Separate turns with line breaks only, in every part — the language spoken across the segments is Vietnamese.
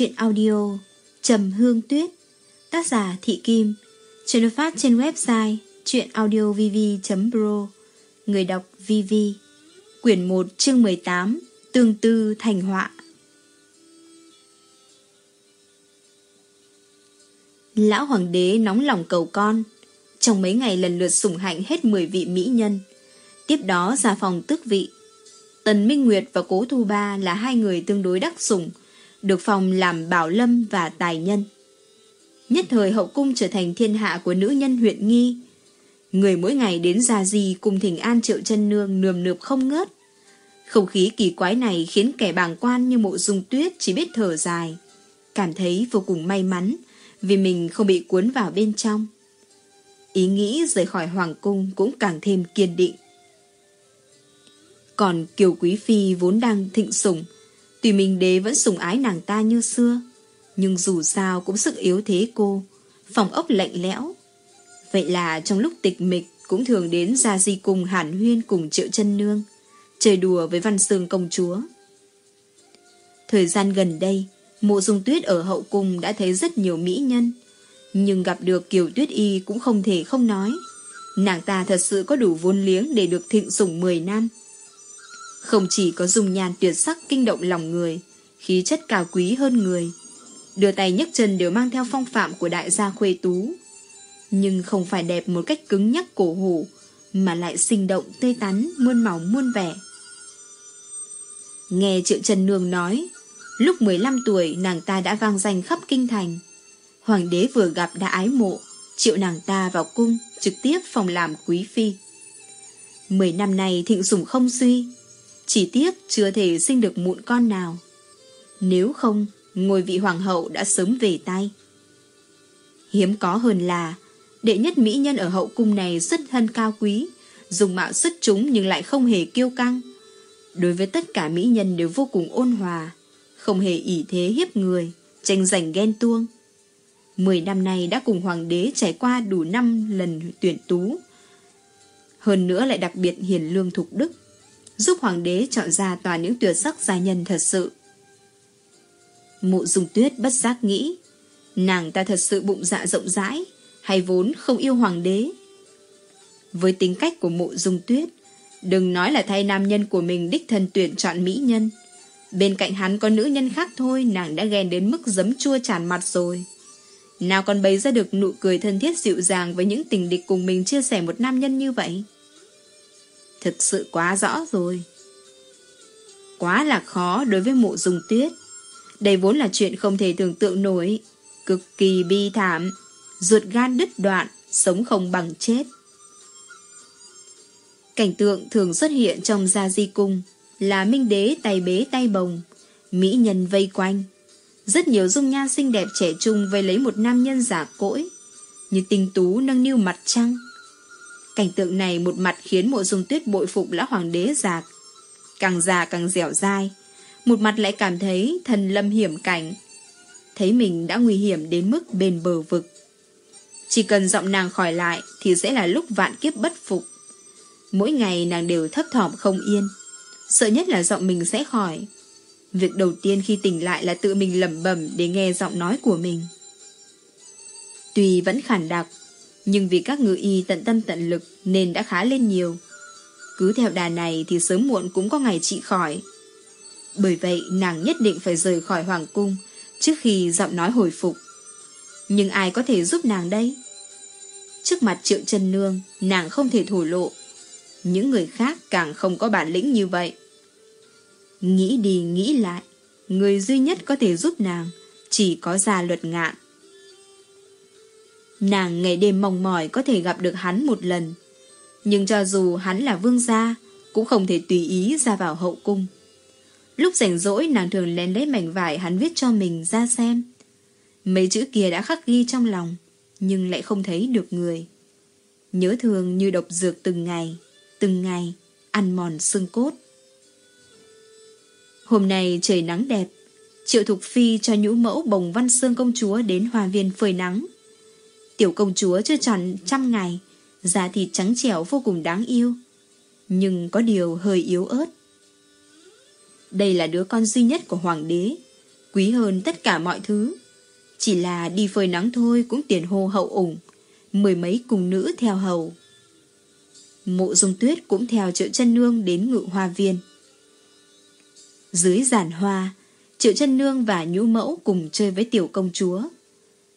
chuyện audio Trầm Hương Tuyết, Tác giả Thị Kim, Chuyện được phát trên website chuyenaudiovv.pro Người đọc VV Quyển 1 chương 18 Tương tư thành họa. Lão Hoàng đế nóng lòng cầu con, Trong mấy ngày lần lượt sủng hạnh hết 10 vị mỹ nhân. Tiếp đó ra phòng tước vị. Tần Minh Nguyệt và Cố Thu Ba là hai người tương đối đắc sủng được phòng làm bảo lâm và tài nhân. Nhất thời hậu cung trở thành thiên hạ của nữ nhân huyện nghi. Người mỗi ngày đến Gia Di cùng thỉnh an triệu chân nương nườm nượp không ngớt. Không khí kỳ quái này khiến kẻ bàng quan như mộ dung tuyết chỉ biết thở dài. Cảm thấy vô cùng may mắn vì mình không bị cuốn vào bên trong. Ý nghĩ rời khỏi hoàng cung cũng càng thêm kiên định. Còn Kiều Quý Phi vốn đang thịnh sủng, Tuy Minh Đế vẫn sủng ái nàng ta như xưa, nhưng dù sao cũng sức yếu thế cô, phòng ốc lạnh lẽo. Vậy là trong lúc tịch mịch cũng thường đến ra di cùng hàn huyên cùng triệu chân nương, chơi đùa với văn sương công chúa. Thời gian gần đây, mộ dung tuyết ở hậu cung đã thấy rất nhiều mỹ nhân, nhưng gặp được Kiều Tuyết Y cũng không thể không nói. Nàng ta thật sự có đủ vốn liếng để được thịnh sủng 10 năm. Không chỉ có dùng nhàn tuyệt sắc kinh động lòng người, khí chất cao quý hơn người. Đưa tay nhấc chân đều mang theo phong phạm của đại gia khuê tú. Nhưng không phải đẹp một cách cứng nhắc cổ hủ, mà lại sinh động tươi tắn, muôn màu muôn vẻ. Nghe Triệu Trần Nương nói, lúc 15 tuổi nàng ta đã vang danh khắp kinh thành. Hoàng đế vừa gặp đã ái mộ, triệu nàng ta vào cung, trực tiếp phòng làm quý phi. Mười năm nay thịnh sủng không suy, chỉ tiếc chưa thể sinh được mụn con nào. Nếu không, ngôi vị hoàng hậu đã sớm về tay. Hiếm có hơn là, đệ nhất mỹ nhân ở hậu cung này xuất thân cao quý, dùng mạo xuất chúng nhưng lại không hề kiêu căng. Đối với tất cả mỹ nhân đều vô cùng ôn hòa, không hề ỷ thế hiếp người, tranh giành ghen tuông. Mười năm nay đã cùng hoàng đế trải qua đủ năm lần tuyển tú. Hơn nữa lại đặc biệt hiền lương thục đức giúp hoàng đế chọn ra toàn những tuyệt sắc gia nhân thật sự. Mụ dùng tuyết bất giác nghĩ, nàng ta thật sự bụng dạ rộng rãi, hay vốn không yêu hoàng đế. Với tính cách của mụ dung tuyết, đừng nói là thay nam nhân của mình đích thân tuyển chọn mỹ nhân. Bên cạnh hắn có nữ nhân khác thôi, nàng đã ghen đến mức giấm chua tràn mặt rồi. Nào còn bày ra được nụ cười thân thiết dịu dàng với những tình địch cùng mình chia sẻ một nam nhân như vậy. Thực sự quá rõ rồi. Quá là khó đối với mộ dùng tuyết. Đây vốn là chuyện không thể tưởng tượng nổi. Cực kỳ bi thảm. Ruột gan đứt đoạn, sống không bằng chết. Cảnh tượng thường xuất hiện trong gia di cung là minh đế tay bế tay bồng, mỹ nhân vây quanh. Rất nhiều dung nhan xinh đẹp trẻ trung vây lấy một nam nhân giả cỗi, như tinh tú nâng niu mặt trăng, Cảnh tượng này một mặt khiến mộ dung tuyết bội phục lão hoàng đế già Càng già càng dẻo dai. Một mặt lại cảm thấy thần lâm hiểm cảnh. Thấy mình đã nguy hiểm đến mức bền bờ vực. Chỉ cần giọng nàng khỏi lại thì sẽ là lúc vạn kiếp bất phục. Mỗi ngày nàng đều thấp thỏm không yên. Sợ nhất là giọng mình sẽ khỏi. Việc đầu tiên khi tỉnh lại là tự mình lẩm bẩm để nghe giọng nói của mình. Tuy vẫn khản đặc, nhưng vì các ngư y tận tâm tận lực nên đã khá lên nhiều. Cứ theo đà này thì sớm muộn cũng có ngày trị khỏi. Bởi vậy nàng nhất định phải rời khỏi hoàng cung trước khi giọng nói hồi phục. Nhưng ai có thể giúp nàng đây? Trước mặt triệu chân nương, nàng không thể thổ lộ. Những người khác càng không có bản lĩnh như vậy. Nghĩ đi nghĩ lại, người duy nhất có thể giúp nàng chỉ có gia luật ngạn. Nàng ngày đêm mong mỏi có thể gặp được hắn một lần. Nhưng cho dù hắn là vương gia, cũng không thể tùy ý ra vào hậu cung. Lúc rảnh rỗi nàng thường lén lấy mảnh vải hắn viết cho mình ra xem. Mấy chữ kia đã khắc ghi trong lòng, nhưng lại không thấy được người. Nhớ thương như độc dược từng ngày, từng ngày, ăn mòn xương cốt. Hôm nay trời nắng đẹp, Triệu Thục Phi cho nhũ mẫu bồng văn xương công chúa đến hòa viên phơi nắng. Tiểu công chúa chưa tròn trăm ngày, da thịt trắng trẻo vô cùng đáng yêu, nhưng có điều hơi yếu ớt. Đây là đứa con duy nhất của hoàng đế, quý hơn tất cả mọi thứ. Chỉ là đi phơi nắng thôi cũng tiền hô hậu ủng, mười mấy cùng nữ theo hầu. Mộ dung tuyết cũng theo triệu chân nương đến ngự hoa viên. Dưới giàn hoa, triệu chân nương và nhũ mẫu cùng chơi với tiểu công chúa.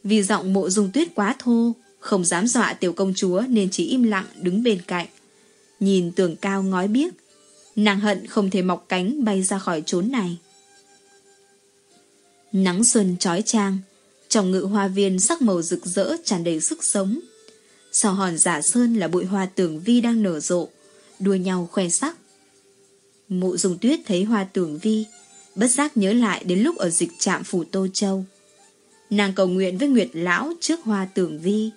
Vì giọng mộ dung tuyết quá thô, không dám dọa tiểu công chúa nên chỉ im lặng đứng bên cạnh. Nhìn tường cao ngói biếc, nàng hận không thể mọc cánh bay ra khỏi chốn này. Nắng xuân trói trang, trong ngự hoa viên sắc màu rực rỡ tràn đầy sức sống. Sau hòn giả sơn là bụi hoa tường vi đang nở rộ, đua nhau khoe sắc. Mụ dùng tuyết thấy hoa tường vi, bất giác nhớ lại đến lúc ở dịch trạm phủ Tô Châu. Nàng cầu nguyện với Nguyệt Lão trước hoa tưởng vi.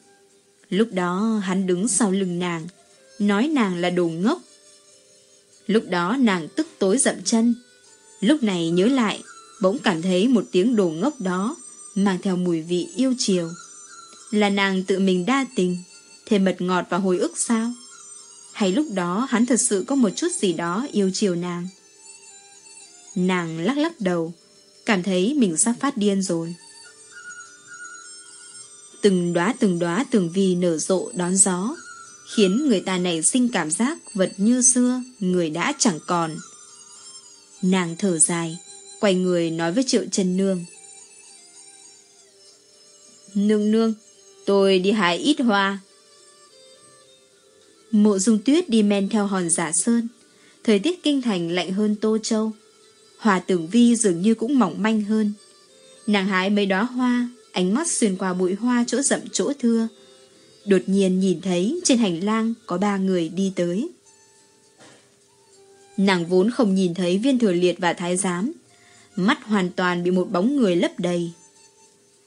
Lúc đó hắn đứng sau lưng nàng, nói nàng là đồ ngốc. Lúc đó nàng tức tối dậm chân. Lúc này nhớ lại, bỗng cảm thấy một tiếng đồ ngốc đó mang theo mùi vị yêu chiều. Là nàng tự mình đa tình, thêm mật ngọt và hồi ức sao? Hay lúc đó hắn thật sự có một chút gì đó yêu chiều nàng? Nàng lắc lắc đầu, cảm thấy mình sắp phát điên rồi. Từng đóa từng đóa tường vi nở rộ đón gió, khiến người ta nảy sinh cảm giác vật như xưa, người đã chẳng còn. Nàng thở dài, quay người nói với Triệu Trần Nương. Nương nương, tôi đi hái ít hoa. Mộ dung tuyết đi men theo hòn giả sơn. Thời tiết kinh thành lạnh hơn Tô Châu. Hòa tưởng vi dường như cũng mỏng manh hơn. Nàng hái mấy đóa hoa, ánh mắt xuyên qua bụi hoa chỗ rậm chỗ thưa. Đột nhiên nhìn thấy trên hành lang có ba người đi tới. Nàng vốn không nhìn thấy viên thừa liệt và thái giám. Mắt hoàn toàn bị một bóng người lấp đầy.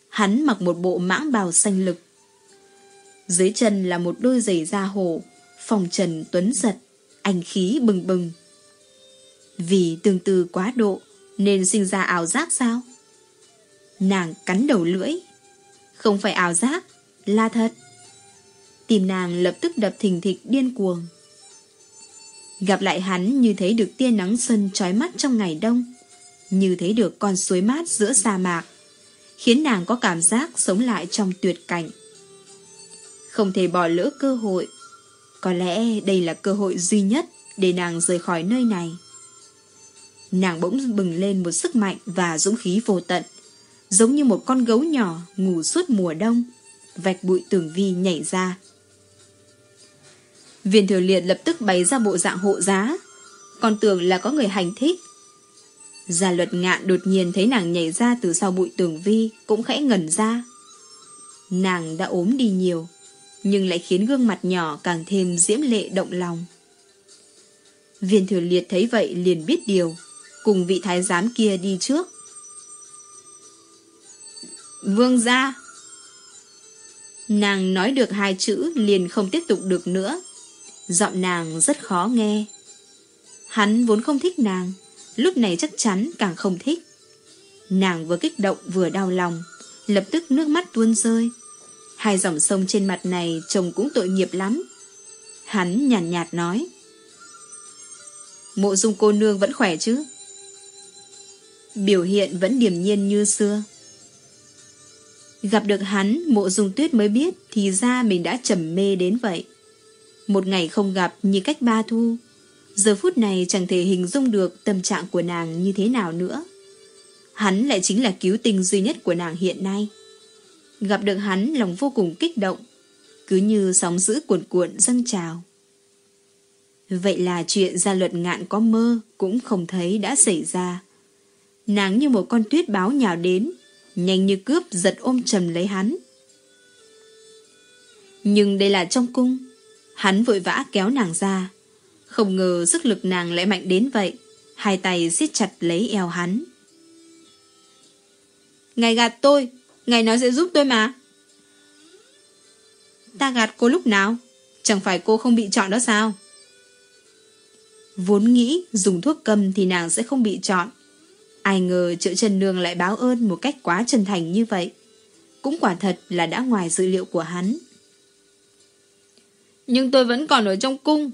Hắn mặc một bộ mãng bào xanh lực. Dưới chân là một đôi giày da hổ, phòng trần tuấn giật, anh khí bừng bừng. Vì tương tư quá độ nên sinh ra ảo giác sao? Nàng cắn đầu lưỡi. Không phải ảo giác, là thật. Tìm nàng lập tức đập thình thịch điên cuồng. Gặp lại hắn như thấy được tia nắng xuân trói mắt trong ngày đông, như thấy được con suối mát giữa sa mạc khiến nàng có cảm giác sống lại trong tuyệt cảnh. Không thể bỏ lỡ cơ hội. Có lẽ đây là cơ hội duy nhất để nàng rời khỏi nơi này. Nàng bỗng bừng lên một sức mạnh và dũng khí vô tận, giống như một con gấu nhỏ ngủ suốt mùa đông, vạch bụi tường vi nhảy ra. Viên thừa liệt lập tức bày ra bộ dạng hộ giá, còn tưởng là có người hành thích, Gia luật ngạn đột nhiên thấy nàng nhảy ra từ sau bụi tường vi, cũng khẽ ngẩn ra. Nàng đã ốm đi nhiều, nhưng lại khiến gương mặt nhỏ càng thêm diễm lệ động lòng. Viên thừa liệt thấy vậy liền biết điều, cùng vị thái giám kia đi trước. Vương gia Nàng nói được hai chữ liền không tiếp tục được nữa. Giọng nàng rất khó nghe. Hắn vốn không thích nàng, lúc này chắc chắn càng không thích. Nàng vừa kích động vừa đau lòng, lập tức nước mắt tuôn rơi. Hai dòng sông trên mặt này chồng cũng tội nghiệp lắm. Hắn nhàn nhạt, nhạt nói. Mộ dung cô nương vẫn khỏe chứ? Biểu hiện vẫn điềm nhiên như xưa. Gặp được hắn, mộ dung tuyết mới biết thì ra mình đã trầm mê đến vậy. Một ngày không gặp như cách ba thu, Giờ phút này chẳng thể hình dung được tâm trạng của nàng như thế nào nữa. Hắn lại chính là cứu tinh duy nhất của nàng hiện nay. Gặp được hắn lòng vô cùng kích động, cứ như sóng giữ cuộn cuộn dâng trào. Vậy là chuyện gia luật ngạn có mơ cũng không thấy đã xảy ra. Nàng như một con tuyết báo nhào đến, nhanh như cướp giật ôm trầm lấy hắn. Nhưng đây là trong cung, hắn vội vã kéo nàng ra, không ngờ sức lực nàng lại mạnh đến vậy. Hai tay siết chặt lấy eo hắn. Ngài gạt tôi, ngài nói sẽ giúp tôi mà. Ta gạt cô lúc nào? Chẳng phải cô không bị chọn đó sao? Vốn nghĩ dùng thuốc cầm thì nàng sẽ không bị chọn. Ai ngờ triệu Trần Nương lại báo ơn một cách quá chân thành như vậy. Cũng quả thật là đã ngoài dự liệu của hắn. Nhưng tôi vẫn còn ở trong cung.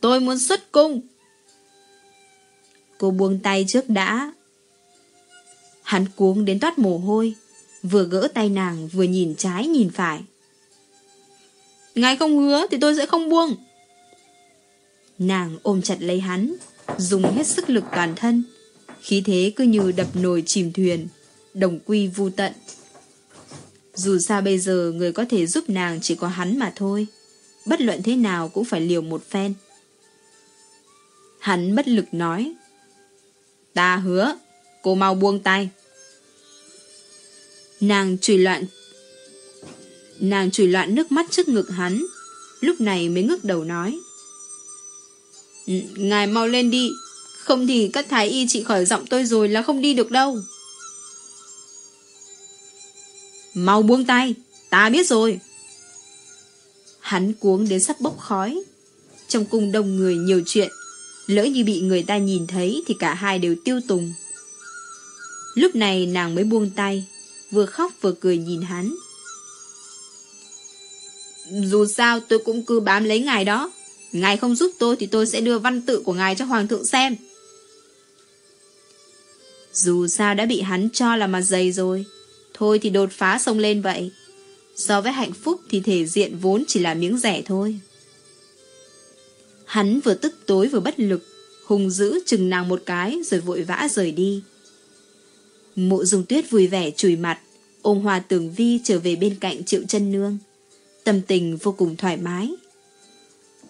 Tôi muốn xuất cung. Cô buông tay trước đã. Hắn cuống đến toát mồ hôi, vừa gỡ tay nàng vừa nhìn trái nhìn phải. Ngài không hứa thì tôi sẽ không buông. Nàng ôm chặt lấy hắn, dùng hết sức lực toàn thân. Khí thế cứ như đập nồi chìm thuyền, đồng quy vu tận. Dù sao bây giờ người có thể giúp nàng chỉ có hắn mà thôi. Bất luận thế nào cũng phải liều một phen. Hắn bất lực nói. Ta hứa, cô mau buông tay. Nàng chùi loạn Nàng chùi loạn nước mắt trước ngực hắn Lúc này mới ngước đầu nói Ngài mau lên đi không thì các thái y trị khỏi giọng tôi rồi là không đi được đâu. Mau buông tay, Ta biết rồi. Hắn cuống đến sắp bốc khói. Trong cung đông người nhiều chuyện, Lỡ như bị người ta nhìn thấy Thì cả hai đều tiêu tùng. Lúc này nàng mới buông tay, Vừa khóc vừa cười nhìn hắn. Dù sao tôi cũng cứ bám lấy ngài đó. Ngài không giúp tôi Thì tôi sẽ đưa văn tự của ngài cho hoàng thượng xem. Dù sao đã bị hắn cho là mặt dày rồi Thôi thì đột phá sông lên vậy So với hạnh phúc thì thể diện vốn chỉ là miếng rẻ thôi. Hắn vừa tức tối vừa bất lực, hùng dữ chừng nàng một cái rồi vội vã rời đi. Mộ dung tuyết vui vẻ chùi mặt, ôm hòa tường vi trở về bên cạnh triệu chân nương. Tâm tình vô cùng thoải mái.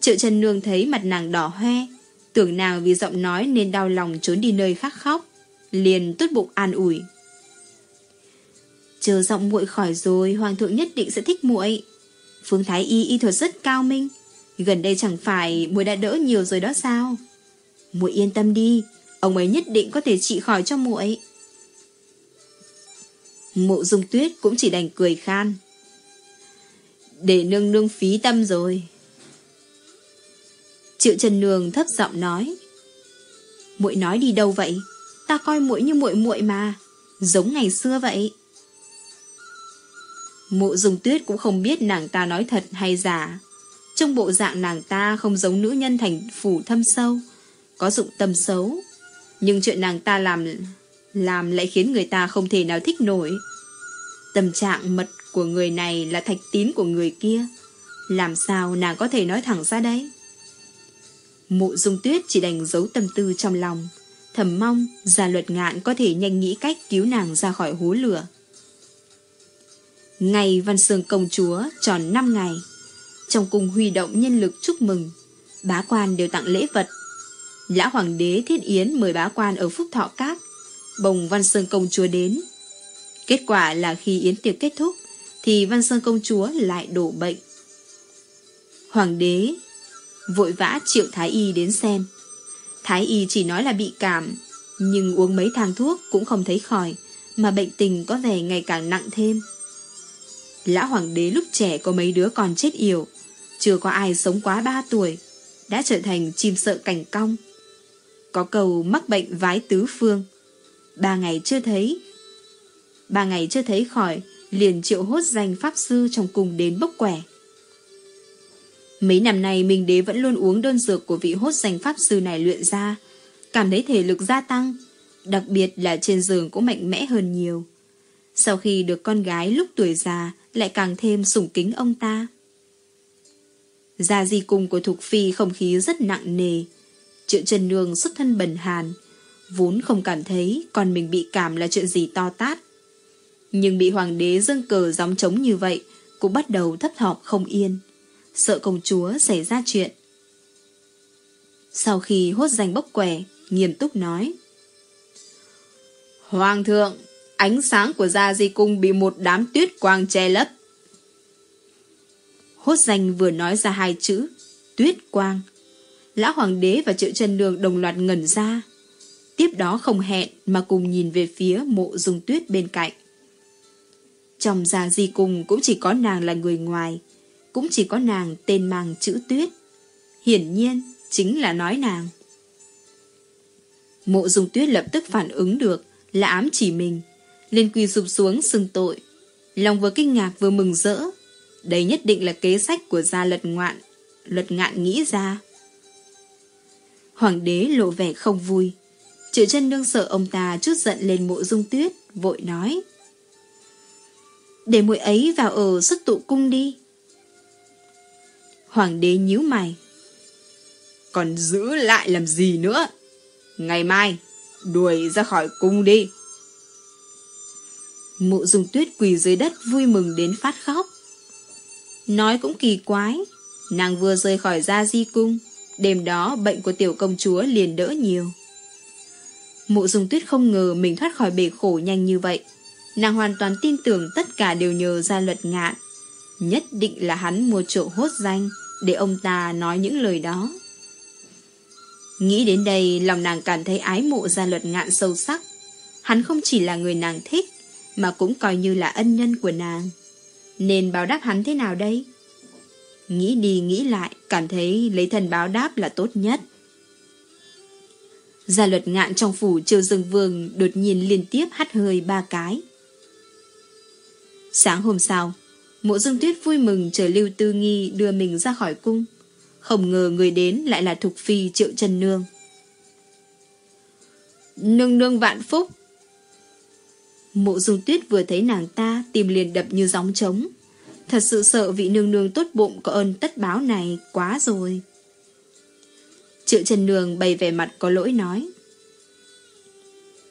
Triệu chân nương thấy mặt nàng đỏ hoe, tưởng nàng vì giọng nói nên đau lòng trốn đi nơi khác khóc, liền tốt bụng an ủi. Chờ giọng muội khỏi rồi, hoàng thượng nhất định sẽ thích muội. Phương Thái Y y thuật rất cao minh, gần đây chẳng phải muội đã đỡ nhiều rồi đó sao? Muội yên tâm đi, ông ấy nhất định có thể trị khỏi cho muội. Mộ dung tuyết cũng chỉ đành cười khan. Để nương nương phí tâm rồi. Triệu Trần Nương thấp giọng nói. Muội nói đi đâu vậy? Ta coi muội như muội muội mà, giống ngày xưa vậy. Mộ dung tuyết cũng không biết nàng ta nói thật hay giả. Trong bộ dạng nàng ta không giống nữ nhân thành phủ thâm sâu, có dụng tâm xấu. Nhưng chuyện nàng ta làm làm lại khiến người ta không thể nào thích nổi. Tâm trạng mật của người này là thạch tín của người kia. Làm sao nàng có thể nói thẳng ra đấy? Mộ dung tuyết chỉ đành giấu tâm tư trong lòng. Thầm mong gia luật ngạn có thể nhanh nghĩ cách cứu nàng ra khỏi hố lửa. Ngày Văn Sương công chúa tròn 5 ngày. Trong cung huy động nhân lực chúc mừng, bá quan đều tặng lễ vật. Lã Hoàng đế Thiết Yến mời bá quan ở Phúc Thọ Các, bồng Văn sương công chúa đến. Kết quả là khi yến tiệc kết thúc, thì Văn Sơn công chúa lại đổ bệnh. Hoàng đế vội vã triệu Thái Y đến xem. Thái Y chỉ nói là bị cảm, nhưng uống mấy thang thuốc cũng không thấy khỏi, mà bệnh tình có vẻ ngày càng nặng thêm. Lão hoàng đế lúc trẻ có mấy đứa còn chết yểu, chưa có ai sống quá ba tuổi, đã trở thành chim sợ cảnh cong. Có cầu mắc bệnh vái tứ phương. Ba ngày chưa thấy. Ba ngày chưa thấy khỏi, liền triệu hốt danh pháp sư trong cùng đến bốc quẻ. Mấy năm nay Minh Đế vẫn luôn uống đơn dược của vị hốt danh pháp sư này luyện ra, cảm thấy thể lực gia tăng, đặc biệt là trên giường cũng mạnh mẽ hơn nhiều. Sau khi được con gái lúc tuổi già, lại càng thêm sủng kính ông ta. Gia di cung của Thục Phi không khí rất nặng nề. Triệu Trần Nương xuất thân bần hàn, vốn không cảm thấy con mình bị cảm là chuyện gì to tát. Nhưng bị hoàng đế dâng cờ gióng trống như vậy, cũng bắt đầu thấp thỏm không yên, sợ công chúa xảy ra chuyện. Sau khi hốt danh bốc quẻ, nghiêm túc nói. Hoàng thượng, ánh sáng của Gia Di Cung bị một đám tuyết quang che lấp. Hốt danh vừa nói ra hai chữ, tuyết quang. Lão Hoàng đế và triệu chân đường đồng loạt ngẩn ra. Tiếp đó không hẹn mà cùng nhìn về phía mộ dung tuyết bên cạnh. Trong Gia Di Cung cũng chỉ có nàng là người ngoài, cũng chỉ có nàng tên mang chữ tuyết. Hiển nhiên, chính là nói nàng. Mộ dung tuyết lập tức phản ứng được là ám chỉ mình liền quỳ sụp xuống xưng tội. Lòng vừa kinh ngạc vừa mừng rỡ. Đây nhất định là kế sách của gia lật ngoạn, lật ngạn nghĩ ra. Hoàng đế lộ vẻ không vui. Triệu chân nương sợ ông ta chút giận lên mộ dung tuyết vội nói. Để muội ấy vào ở xuất tụ cung đi. Hoàng đế nhíu mày. Còn giữ lại làm gì nữa? Ngày mai, đuổi ra khỏi cung đi. Mụ dùng tuyết quỳ dưới đất vui mừng đến phát khóc. Nói cũng kỳ quái, nàng vừa rời khỏi gia di cung, đêm đó bệnh của tiểu công chúa liền đỡ nhiều. Mụ dùng tuyết không ngờ mình thoát khỏi bể khổ nhanh như vậy. Nàng hoàn toàn tin tưởng tất cả đều nhờ ra luật ngạn. Nhất định là hắn mua trộm hốt danh để ông ta nói những lời đó. Nghĩ đến đây, lòng nàng cảm thấy ái mộ gia luật ngạn sâu sắc. Hắn không chỉ là người nàng thích, mà cũng coi như là ân nhân của nàng. Nên báo đáp hắn thế nào đây? Nghĩ đi nghĩ lại, cảm thấy lấy thần báo đáp là tốt nhất. Gia luật ngạn trong phủ triều dương vương đột nhiên liên tiếp hắt hơi ba cái. Sáng hôm sau, mộ dương tuyết vui mừng chờ Lưu Tư Nghi đưa mình ra khỏi cung. Không ngờ người đến lại là Thục Phi Triệu Trần Nương. Nương nương vạn phúc. Mộ dung tuyết vừa thấy nàng ta tìm liền đập như gióng trống. Thật sự sợ vị nương nương tốt bụng có ơn tất báo này quá rồi. Triệu Trần Nương bày vẻ mặt có lỗi nói.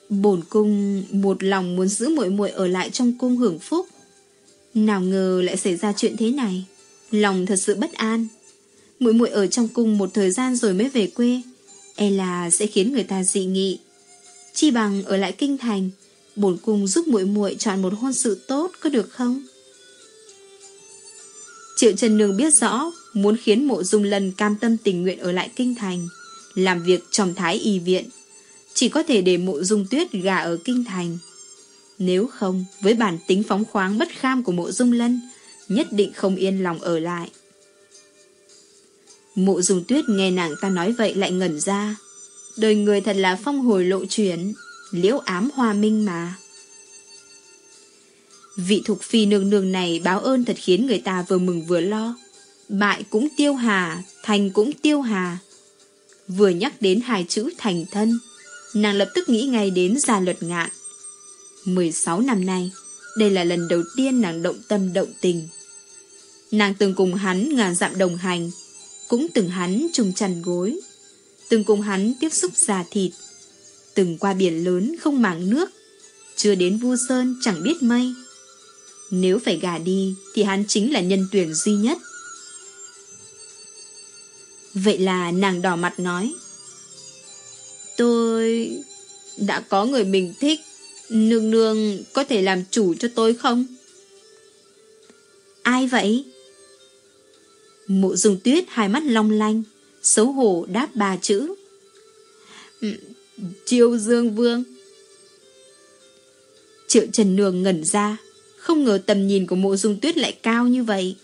Bổn cung một lòng muốn giữ muội muội ở lại trong cung hưởng phúc. Nào ngờ lại xảy ra chuyện thế này. Lòng thật sự bất an. Muội muội ở trong cung một thời gian rồi mới về quê. E là sẽ khiến người ta dị nghị. Chi bằng ở lại kinh thành, bổn cung giúp muội muội chọn một hôn sự tốt có được không? Triệu Trần Nương biết rõ muốn khiến mộ dung lần cam tâm tình nguyện ở lại kinh thành, làm việc trong thái y viện. Chỉ có thể để mộ dung tuyết gà ở kinh thành. Nếu không, với bản tính phóng khoáng bất kham của mộ dung lân, nhất định không yên lòng ở lại. Mộ dung tuyết nghe nàng ta nói vậy lại ngẩn ra. Đời người thật là phong hồi lộ chuyển, liễu ám hoa minh mà. Vị thục phi nương nương này báo ơn thật khiến người ta vừa mừng vừa lo. Bại cũng tiêu hà, thành cũng tiêu hà. Vừa nhắc đến hai chữ thành thân, nàng lập tức nghĩ ngay đến gia luật ngạn. 16 năm nay, đây là lần đầu tiên nàng động tâm động tình. Nàng từng cùng hắn ngàn dặm đồng hành, cũng từng hắn chung chăn gối, từng cùng hắn tiếp xúc già thịt, từng qua biển lớn không màng nước, chưa đến vu sơn chẳng biết mây. Nếu phải gả đi thì hắn chính là nhân tuyển duy nhất. Vậy là nàng đỏ mặt nói Tôi đã có người mình thích Nương nương có thể làm chủ cho tôi không? Ai vậy? Mộ dùng tuyết hai mắt long lanh Xấu hổ đáp ba chữ. Triều Dương Vương. Triệu Trần Nương ngẩn ra Không ngờ tầm nhìn của mộ dung tuyết lại cao như vậy.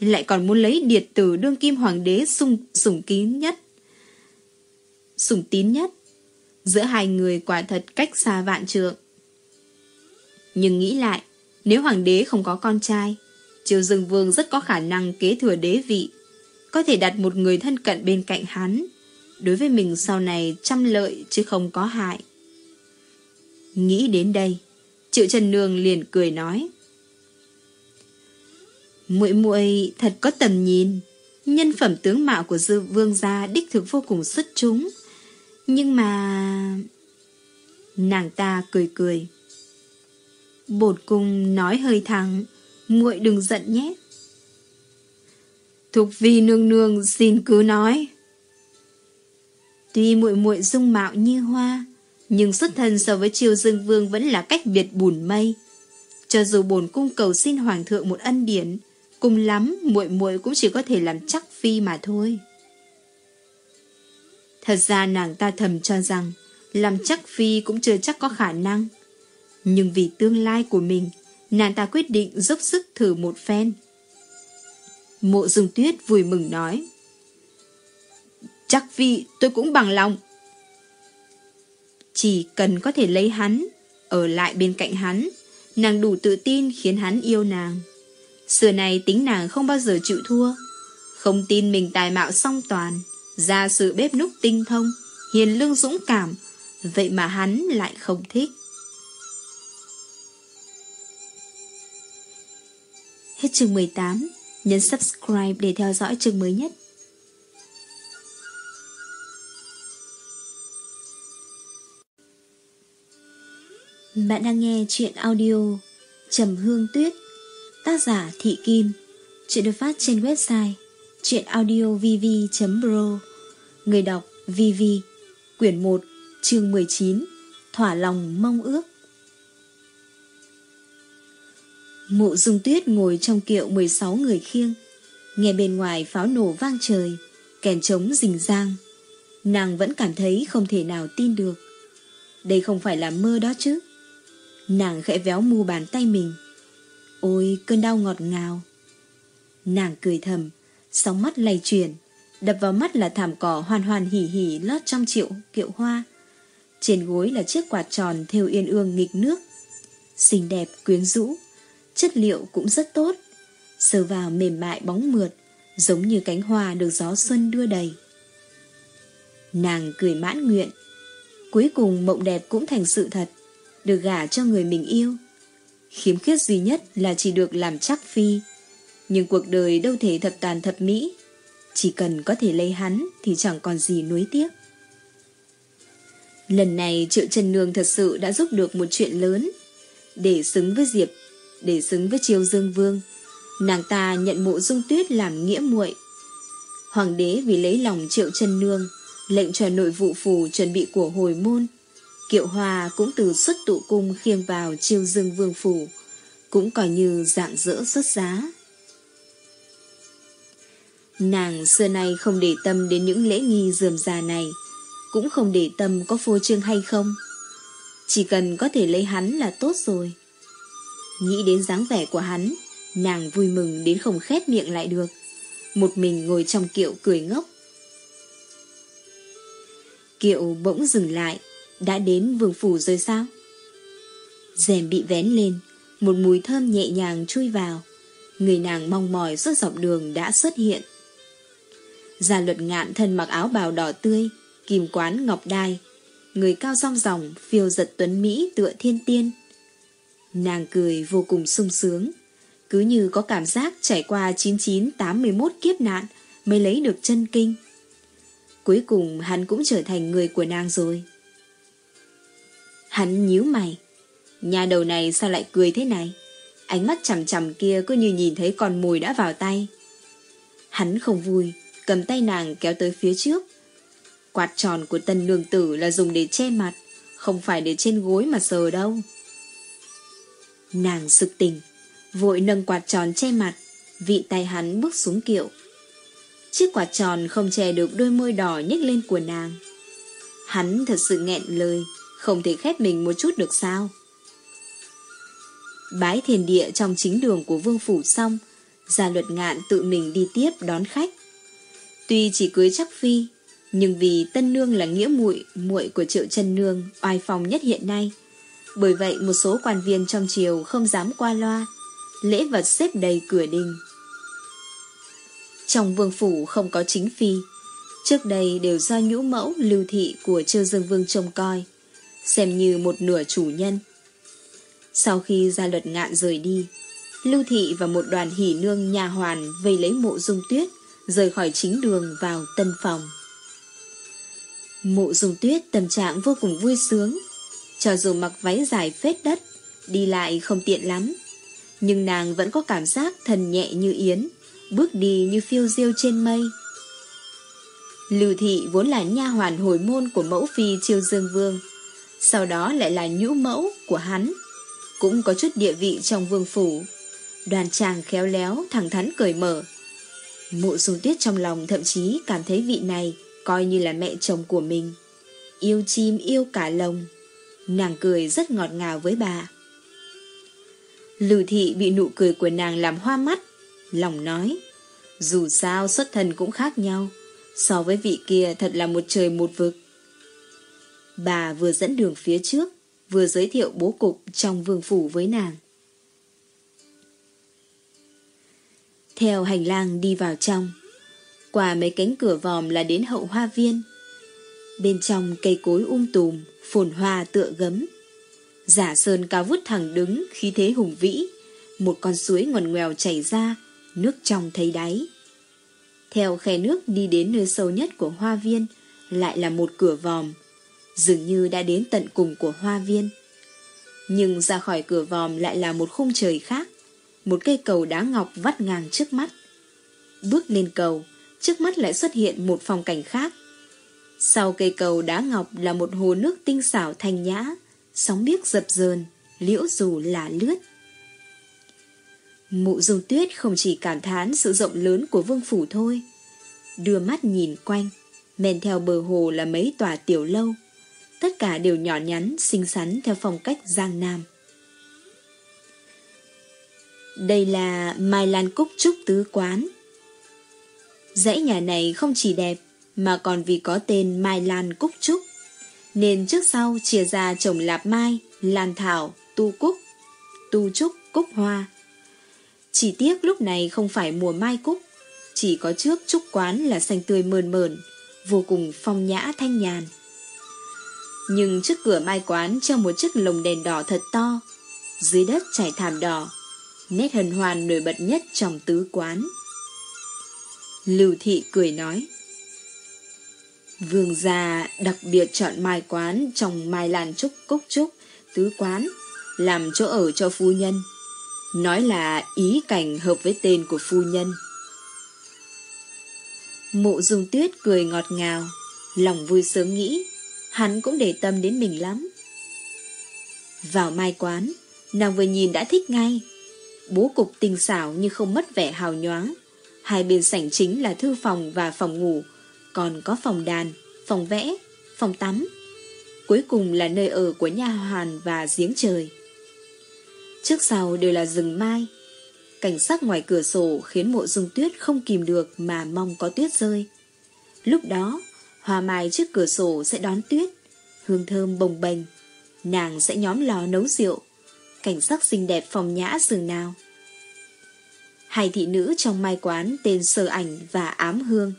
Lại còn muốn lấy điệt tử đương kim hoàng đế sung, sủng kín nhất. Sủng tín nhất? Giữa hai người quả thật cách xa vạn trượng nhưng nghĩ lại, Nếu hoàng đế không có con trai, Triều Dương Vương rất có khả năng kế thừa đế vị, Có thể đặt một người thân cận bên cạnh hắn. Đối với mình sau này trăm lợi chứ không có hại. Nghĩ đến đây, Triệu Trần Nương liền cười nói. Muội muội thật có tầm nhìn, Nhân phẩm tướng mạo của dư vương gia đích thực vô cùng xuất chúng. Nhưng mà... Nàng ta cười cười. Bột cung nói hơi thẳng. Muội đừng giận nhé. Thục vi nương nương xin cứ nói. Tuy muội muội dung mạo như hoa, Nhưng xuất thân so với triều dương vương Vẫn là cách biệt bùn mây. Cho dù bổn cung cầu xin hoàng thượng một ân điển, Cùng lắm muội muội cũng chỉ có thể làm chắc phi mà thôi. Thật ra nàng ta thầm cho rằng, Làm chắc phi cũng chưa chắc có khả năng. Nhưng vì tương lai của mình Nàng ta quyết định dốc sức thử một phen. Mộ dung tuyết vui mừng nói Chắc vì tôi cũng bằng lòng. Chỉ cần có thể lấy hắn Ở lại bên cạnh hắn Nàng đủ tự tin khiến hắn yêu nàng. Xưa này tính nàng không bao giờ chịu thua Không tin mình tài mạo song toàn ra sự bếp núc tinh thông, hiền lương dũng cảm, vậy mà hắn lại không thích. Hết chương 18, nhấn subscribe để theo dõi chương mới nhất. Bạn đang nghe chuyện audio Trầm Hương Tuyết Tác giả Thị Kim. Chuyện được phát trên website chuyenaudiovv.pro Người đọc VV Quyển 1 chương 19 Thỏa lòng mong ước. Mụ dung tuyết ngồi trong kiệu 16 người khiêng. Nghe bên ngoài pháo nổ vang trời, Kèn trống rình rang. Nàng vẫn cảm thấy không thể nào tin được. Đây không phải là mơ đó chứ. Nàng khẽ véo mu bàn tay mình. Ôi, cơn đau ngọt ngào. Nàng cười thầm, Sóng mắt lay chuyển, Đập vào mắt là thảm cỏ hoàn hoàn hỉ hỉ lót trong triệu, kiệu hoa. Trên gối là chiếc quạt tròn theo yên ương nghịch nước. Xinh đẹp quyến rũ. Chất liệu cũng rất tốt. Sờ vào mềm mại bóng mượt, Giống như cánh hoa được gió xuân đưa đầy. Nàng cười mãn nguyện. Cuối cùng mộng đẹp cũng thành sự thật, Được gả cho người mình yêu. Khiếm khuyết duy nhất là chỉ được làm chắc phi. Nhưng cuộc đời đâu thể thập toàn thập mỹ. Chỉ cần có thể lấy hắn Thì chẳng còn gì nuối tiếc. Lần này Triệu Trần Nương thật sự đã giúp được một chuyện lớn. Để xứng với Diệp để xứng với Triều Dương Vương. Nàng ta nhận mộ dung tuyết làm nghĩa muội. Hoàng đế vì lấy lòng Triệu chân Nương, Lệnh cho nội vụ phủ chuẩn bị của hồi môn. Kiệu Hòa cũng từ xuất tụ cung khiêng vào Triều Dương Vương phủ, Cũng coi như dạng dỡ xuất giá. Nàng xưa nay không để tâm đến những lễ nghi dườm già này, Cũng không để tâm có phô trương hay không. Chỉ cần có thể lấy hắn là tốt rồi. Nghĩ đến dáng vẻ của hắn, Nàng vui mừng đến không khép miệng lại được. Một mình ngồi trong kiệu cười ngốc. Kiệu bỗng dừng lại, Đã đến vương phủ rồi sao? Rèm bị vén lên, Một mùi thơm nhẹ nhàng chui vào. Người nàng mong mỏi suốt dọc đường đã xuất hiện. Gia luật ngạn thân mặc áo bào đỏ tươi Kim quán ngọc đai. Người cao rong ròng, Phiêu giật tuấn Mỹ tựa thiên tiên. Nàng cười vô cùng sung sướng. Cứ như có cảm giác trải qua 9981 kiếp nạn Mới lấy được chân kinh. Cuối cùng hắn cũng trở thành người của nàng rồi. Hắn nhíu mày. Nhà đầu này sao lại cười thế này? Ánh mắt chằm chằm kia cứ như nhìn thấy con mồi đã vào tay. Hắn không vui, Cầm tay nàng kéo tới phía trước. Quạt tròn của tân nương tử là dùng để che mặt, Không phải để trên gối mà sờ đâu. Nàng sực tỉnh, Vội nâng quạt tròn che mặt, Vị tay hắn bước xuống kiệu. Chiếc quạt tròn không che được đôi môi đỏ nhếch lên của nàng. Hắn thật sự nghẹn lời, Không thể khép mình một chút được sao? Bái thiền địa trong chính đường của vương phủ xong, Gia luật ngạn tự mình đi tiếp đón khách. Tuy chỉ cưới chắc phi, Nhưng vì tân nương là nghĩa muội muội của triệu chân nương, Oai phong nhất hiện nay bởi vậy một số quan viên trong triều không dám qua loa, lễ vật xếp đầy cửa đình. Trong vương phủ không có chính phi, trước đây đều do nhũ mẫu lưu thị của Trương Dương Vương trông coi, xem như một nửa chủ nhân. Sau khi gia luật ngạn rời đi, Lưu Thị và một đoàn hỉ nương nhà hoàn vây lấy mộ dung tuyết, rời khỏi chính đường vào tân phòng. Mộ dung tuyết tâm trạng vô cùng vui sướng, cho dù mặc váy dài phết đất, đi lại không tiện lắm. Nhưng nàng vẫn có cảm giác thần nhẹ như yến, bước đi như phiêu diêu trên mây. Lưu thị vốn là nha hoàn hồi môn của mẫu phi Triều Dương Vương, sau đó lại là nhũ mẫu của hắn, cũng có chút địa vị trong vương phủ. Đoàn chàng khéo léo, thẳng thắn cởi mở. Mộ dung tuyết trong lòng thậm chí cảm thấy vị này coi như là mẹ chồng của mình. Yêu chim yêu cả lồng. Nàng cười rất ngọt ngào với bà. Lưu thị bị nụ cười của nàng làm hoa mắt, lòng nói, dù sao xuất thần cũng khác nhau, so với vị kia thật là một trời một vực. Bà vừa dẫn đường phía trước, vừa giới thiệu bố cục trong vương phủ với nàng. Theo hành lang đi vào trong, qua mấy cánh cửa vòm là đến hậu hoa viên. Bên trong cây cối um tùm, phồn hoa tựa gấm. Giả sơn cao vút thẳng đứng, khí thế hùng vĩ, một con suối ngoằn ngoèo chảy ra, nước trong thấy đáy. Theo khe nước đi đến nơi sâu nhất của hoa viên, lại là một cửa vòm, dường như đã đến tận cùng của hoa viên. Nhưng ra khỏi cửa vòm lại là một khung trời khác, một cây cầu đá ngọc vắt ngang trước mắt. Bước lên cầu, trước mắt lại xuất hiện một phong cảnh khác. Sau cây cầu đá ngọc là một hồ nước tinh xảo thanh nhã, sóng biếc dập dờn, liễu dù là lướt. Mụ dung tuyết không chỉ cảm thán sự rộng lớn của vương phủ thôi. Đưa mắt nhìn quanh, men theo bờ hồ là mấy tòa tiểu lâu. Tất cả đều nhỏ nhắn, xinh xắn theo phong cách giang nam. Đây là Mai Lan Cúc Trúc Tứ Quán. Dãy nhà này không chỉ đẹp, mà còn vì có tên Mai Lan Cúc Trúc, nên trước sau chia ra trồng lạp mai, lan thảo, tu cúc, tu trúc, cúc hoa. Chỉ tiếc lúc này không phải mùa mai cúc, chỉ có trước trúc quán là xanh tươi mờn mờn, vô cùng phong nhã thanh nhàn. Nhưng trước cửa mai quán treo một chiếc lồng đèn đỏ thật to, dưới đất trải thảm đỏ, nét hân hoan nổi bật nhất trong tứ quán. Lưu Thị cười nói, Vương gia đặc biệt chọn mai quán trong mai làn trúc cúc trúc, tứ quán, làm chỗ ở cho phu nhân. Nói là ý cảnh hợp với tên của phu nhân. Mộ dung tuyết cười ngọt ngào, lòng vui sướng nghĩ, hắn cũng để tâm đến mình lắm. Vào mai quán, nàng vừa nhìn đã thích ngay. Bố cục tinh xảo nhưng không mất vẻ hào nhoáng. Hai bên sảnh chính là thư phòng và phòng ngủ, còn có phòng đàn, phòng vẽ, phòng tắm. Cuối cùng là nơi ở của nhà hoàn và giếng trời. Trước sau đều là rừng mai. Cảnh sắc ngoài cửa sổ khiến mộ dung tuyết không kìm được mà mong có tuyết rơi. Lúc đó, hoa mai trước cửa sổ sẽ đón tuyết, hương thơm bồng bềnh. Nàng sẽ nhóm lò nấu rượu, cảnh sắc xinh đẹp phòng nhã rừng nào. Hai thị nữ trong mai quán tên Sơ Ảnh và Ám Hương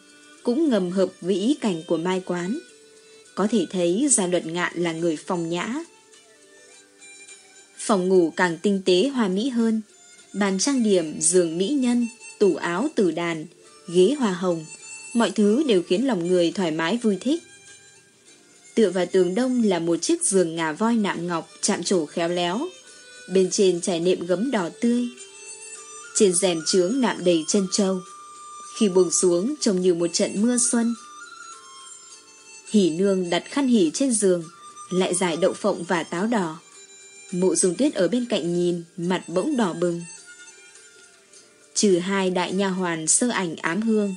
cũng ngầm hợp với ý cảnh của mai quán. Có thể thấy gia luật ngạn là người phòng nhã. Phòng ngủ càng tinh tế hoa mỹ hơn, bàn trang điểm, giường mỹ nhân, tủ áo tử đàn, ghế hoa hồng, mọi thứ đều khiến lòng người thoải mái vui thích. Tựa vào tường đông là một chiếc giường ngà voi nạm ngọc chạm trổ khéo léo, bên trên trải nệm gấm đỏ tươi. Trên rèm trướng nạm đầy chân trâu, khi buông xuống trông như một trận mưa xuân. Hỉ nương đặt khăn hỉ trên giường, lại giải đậu phộng và táo đỏ. Mụ dùng tuyết ở bên cạnh nhìn, mặt bỗng đỏ bừng. Trừ hai đại nha hoàn sơ ảnh ám hương,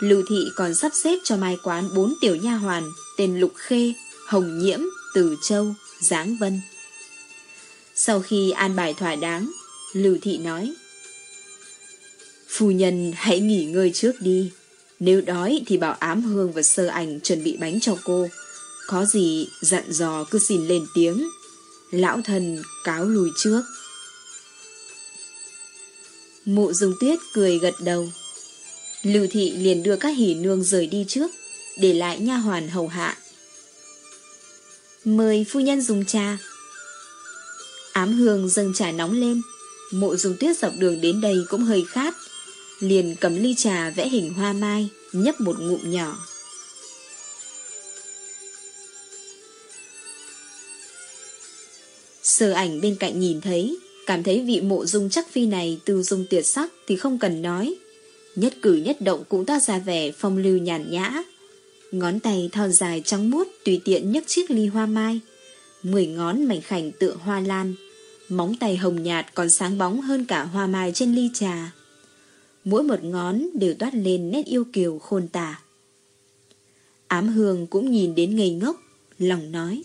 Lưu Thị còn sắp xếp cho mai quán bốn tiểu nha hoàn tên Lục Khê, Hồng Nhiễm, Từ Châu, Giáng Vân. Sau khi an bài thỏa đáng, Lưu Thị nói Phu nhân hãy nghỉ ngơi trước đi. Nếu đói thì bảo ám hương và sơ ảnh chuẩn bị bánh cho cô. Có gì dặn dò cứ xin lên tiếng. Lão thần cáo lùi trước. Mụ dung tuyết cười gật đầu. Lưu thị liền đưa các hỉ nương rời đi trước, để lại nha hoàn hầu hạ. Mời phu nhân dùng trà. Ám hương dâng trà nóng lên, mộ dung tuyết dọc đường đến đây cũng hơi khát, liền cầm ly trà vẽ hình hoa mai, nhấp một ngụm nhỏ. Sơ ảnh bên cạnh nhìn thấy, cảm thấy vị mộ dung chắc phi này từ dung tuyệt sắc thì không cần nói. Nhất cử nhất động cũng toát ra vẻ phong lưu nhàn nhã. Ngón tay thon dài trắng muốt tùy tiện nhấc chiếc ly hoa mai. Mười ngón mảnh khảnh tựa hoa lan. Móng tay hồng nhạt còn sáng bóng hơn cả hoa mai trên ly trà mỗi một ngón đều toát lên nét yêu kiều khôn tả. Ám hương cũng nhìn đến ngây ngốc, lòng nói.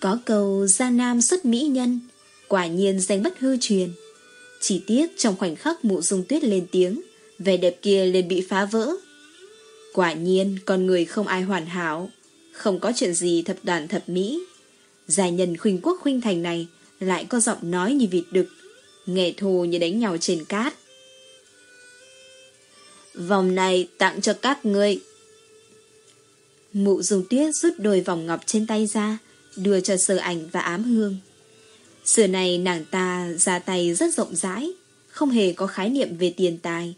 Có câu gia nam xuất mỹ nhân, quả nhiên danh bất hư truyền. Chỉ tiếc trong khoảnh khắc mụ dung tuyết lên tiếng, vẻ đẹp kia liền bị phá vỡ. Quả nhiên con người không ai hoàn hảo, không có chuyện gì thập đoàn thập mỹ. Giải nhân khuynh quốc khuynh thành này lại có giọng nói như vịt đực, nghệ thù như đánh nhau trên cát. Vòng này tặng cho các ngươi. Mụ dùng tuyết rút đôi vòng ngọc trên tay ra, đưa cho sở ảnh và ám hương. Xưa này nàng ta ra tay rất rộng rãi, không hề có khái niệm về tiền tài.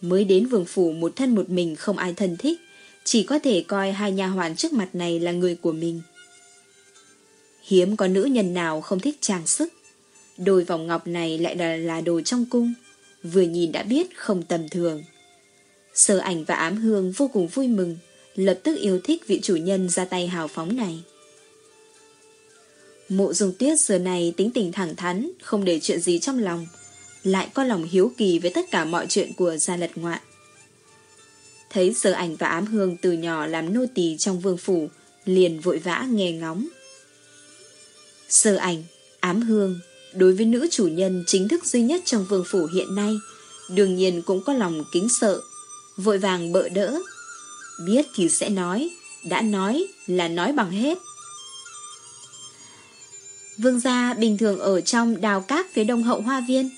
Mới đến vương phủ một thân một mình không ai thân thích, chỉ có thể coi hai nha hoàn trước mặt này là người của mình. Hiếm có nữ nhân nào không thích trang sức. Đôi vòng ngọc này lại là, là đồ trong cung, vừa nhìn đã biết không tầm thường. Sơ ảnh và ám hương vô cùng vui mừng, lập tức yêu thích vị chủ nhân ra tay hào phóng này. Mộ dung tuyết giờ này tính tình thẳng thắn, không để chuyện gì trong lòng, lại có lòng hiếu kỳ với tất cả mọi chuyện của gia lật ngoạn. Thấy sơ ảnh và ám hương từ nhỏ làm nô tỳ trong vương phủ, liền vội vã nghe ngóng. Sơ ảnh, ám hương, đối với nữ chủ nhân chính thức duy nhất trong vương phủ hiện nay, đương nhiên cũng có lòng kính sợ, vội vàng bợ đỡ. Biết thì sẽ nói, đã nói là nói bằng hết. Vương gia bình thường ở trong đào cát phía đông hậu hoa viên,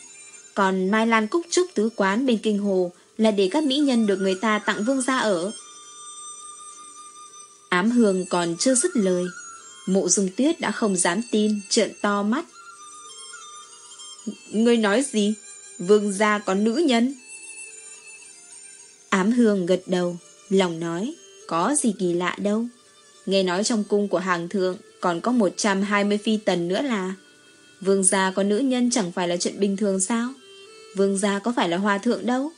còn Mai Lan Cúc Trúc tứ quán bên kinh hồ là để các mỹ nhân được người ta tặng vương gia ở. Ám hương còn chưa dứt lời, mộ dung tuyết đã không dám tin, trợn to mắt. Ngươi nói gì? Vương gia có nữ nhân? Ám hương gật đầu, lòng nói, có gì kỳ lạ đâu. Nghe nói trong cung của hàng thượng còn có 120 phi tần nữa là Vương gia có nữ nhân chẳng phải là chuyện bình thường sao? Vương gia có phải là hòa thượng đâu?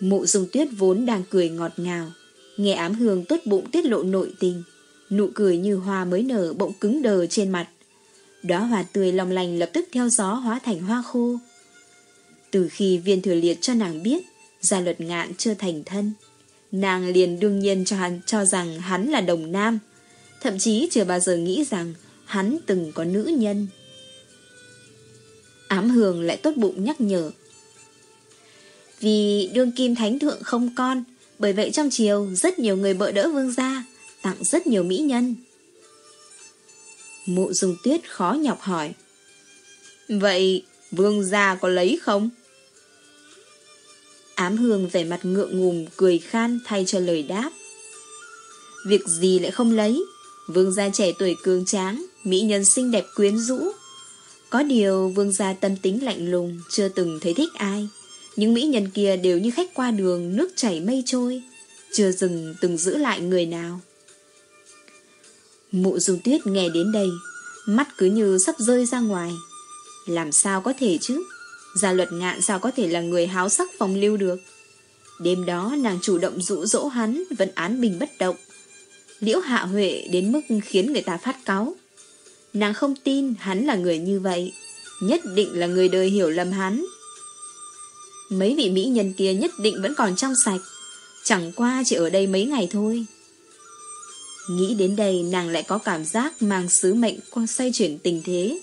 Mụ dung tuyết vốn đang cười ngọt ngào, nghe ám hương tốt bụng tiết lộ nội tình, nụ cười như hoa mới nở bỗng cứng đờ trên mặt. Đóa hoa tươi lòng lành lập tức theo gió hóa thành hoa khô. Từ khi viên thừa liệt cho nàng biết, gia luật ngạn chưa thành thân, nàng liền đương nhiên cho hắn cho rằng hắn là đồng nam, thậm chí chưa bao giờ nghĩ rằng hắn từng có nữ nhân. Ám hường lại tốt bụng nhắc nhở. Vì đương kim thánh thượng không con, bởi vậy trong chiều rất nhiều người bợ đỡ vương gia, tặng rất nhiều mỹ nhân. Mụ dung tuyết khó nhọc hỏi. Vậy vương gia có lấy không? Ám hương vẻ mặt ngượng ngùng cười khan thay cho lời đáp. Việc gì lại không lấy? Vương gia trẻ tuổi cường tráng, mỹ nhân xinh đẹp quyến rũ. Có điều vương gia tâm tính lạnh lùng, chưa từng thấy thích ai. Những mỹ nhân kia đều như khách qua đường, nước chảy mây trôi, chưa dừng từng giữ lại người nào. Mụ dung tuyết nghe đến đây, mắt cứ như sắp rơi ra ngoài. Làm sao có thể chứ? Gia luật ngạn sao có thể là người háo sắc phong lưu được? Đêm đó, nàng chủ động dụ dỗ hắn, vẫn án bình bất động. Liễu hạ huệ đến mức khiến người ta phát cáu. Nàng không tin hắn là người như vậy. Nhất định là người đời hiểu lầm hắn. Mấy vị mỹ nhân kia nhất định vẫn còn trong sạch. Chẳng qua chỉ ở đây mấy ngày thôi. Nghĩ đến đây, nàng lại có cảm giác mang sứ mệnh qua xoay chuyển tình thế.